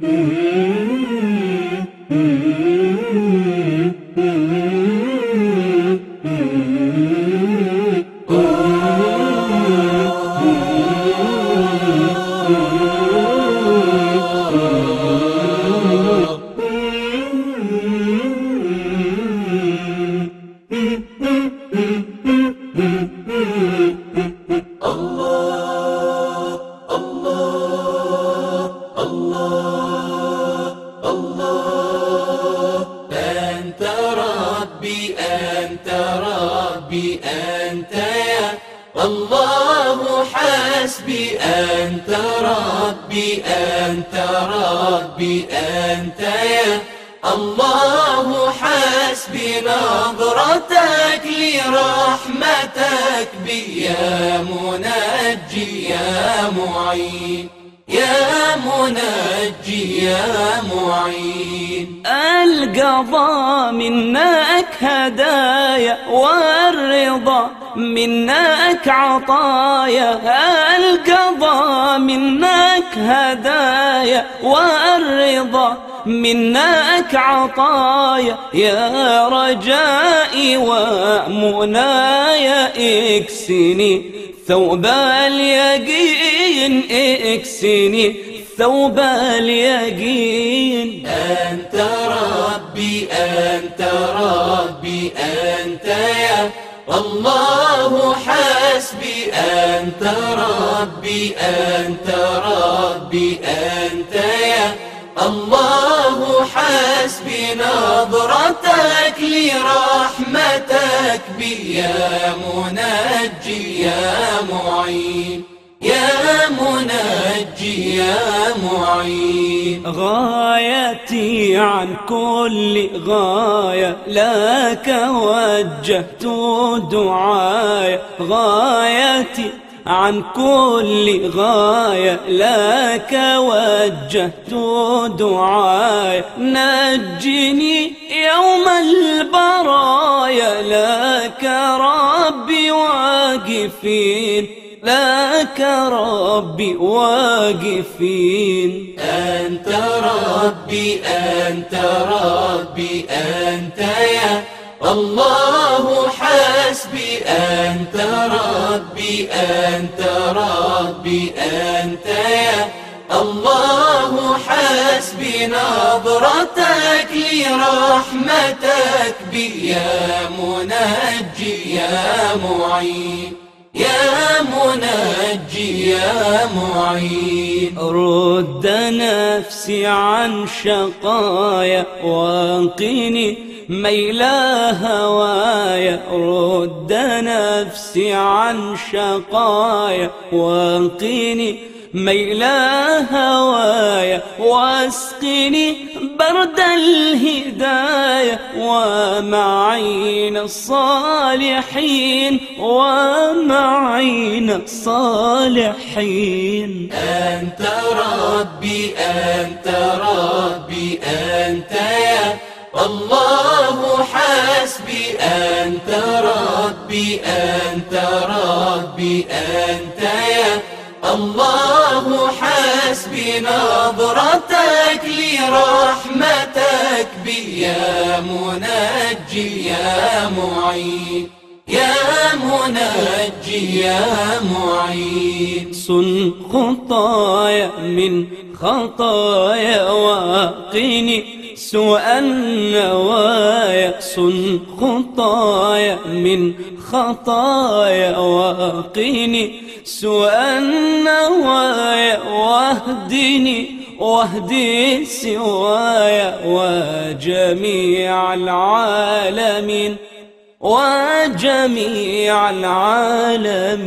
Mm-hmm. Mm-hmm. mm-hmm. الله حسبي. أنت ربي أنت ربي أنت يا الله حسبي. نظرتك لرحمتك بي يا منجي يا معين. يا منجي يا معين. القضاء منك هدايا والرضا منك عطايا. القضاء منك هدايا والرضا منك عطايا. يا رجائي ومنايا اكسني ثوب اليقين. إكسني ثوب اليقين. أنت ربي أنت ربي أنت يا الله حسبي. أنت ربي أنت ربي أنت يا الله حسبي. نظرتك لرحمتك بي يا منجي يا معين. يا منجي يا معين. غايتي عن كل غاية لك وجهت دعايا غايتي عن كل غاية لك وجهت دعايا نجني يوم البرايا لك ربي واقفين. لك ربي واقفين. أنت ربي أنت ربي أنت يا الله حسبي. أنت ربي أنت ربي أنت يا الله حسبي. نظرتك لرحمتك بي يا منجي يا معين. يا منجي يا معين. رد نفسي عن شقايا وانقني ميلا هوايا. رد نفسي عن شقايا وانقني ميلا هوايا. واسقني برد الهداية ومعين الصالحين ومعين الصالحين أنت ربي أنت ربي أنت يا الله حسبي. أنت ربي أنت ربي أنت يا الله حسبي. نظرتك لرحمتك بي. يا منجي يا معين يا منجي يا معين صن خطايا من خطايا واقني سوء النوايا. صن خطايا من خطايا واقني سوء النوايا. واهدني واهدي سوايا وجميع العالمين. وجميع العالمين.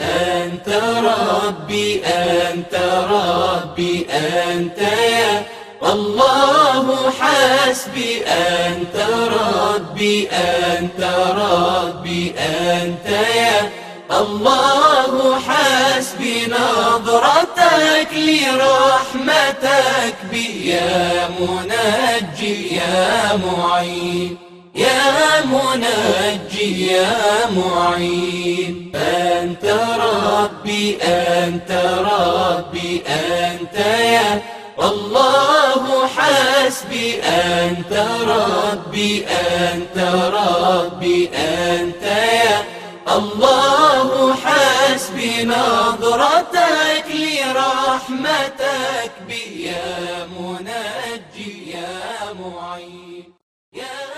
أنت ربي أنت ربي أنت يا الله حسبي. أنت ربي أنت ربي أنت يا الله حسبي. نظرتك لرحمتك بي. يا منجي يا معين. يا منجي يا معين. أنت ربي أنت ربي أنت يا الله حسبي. أنت ربي أنت ربي أنت يا الله حسبي. نظرتك لرحمتك بي. يا منجي يا معين. يا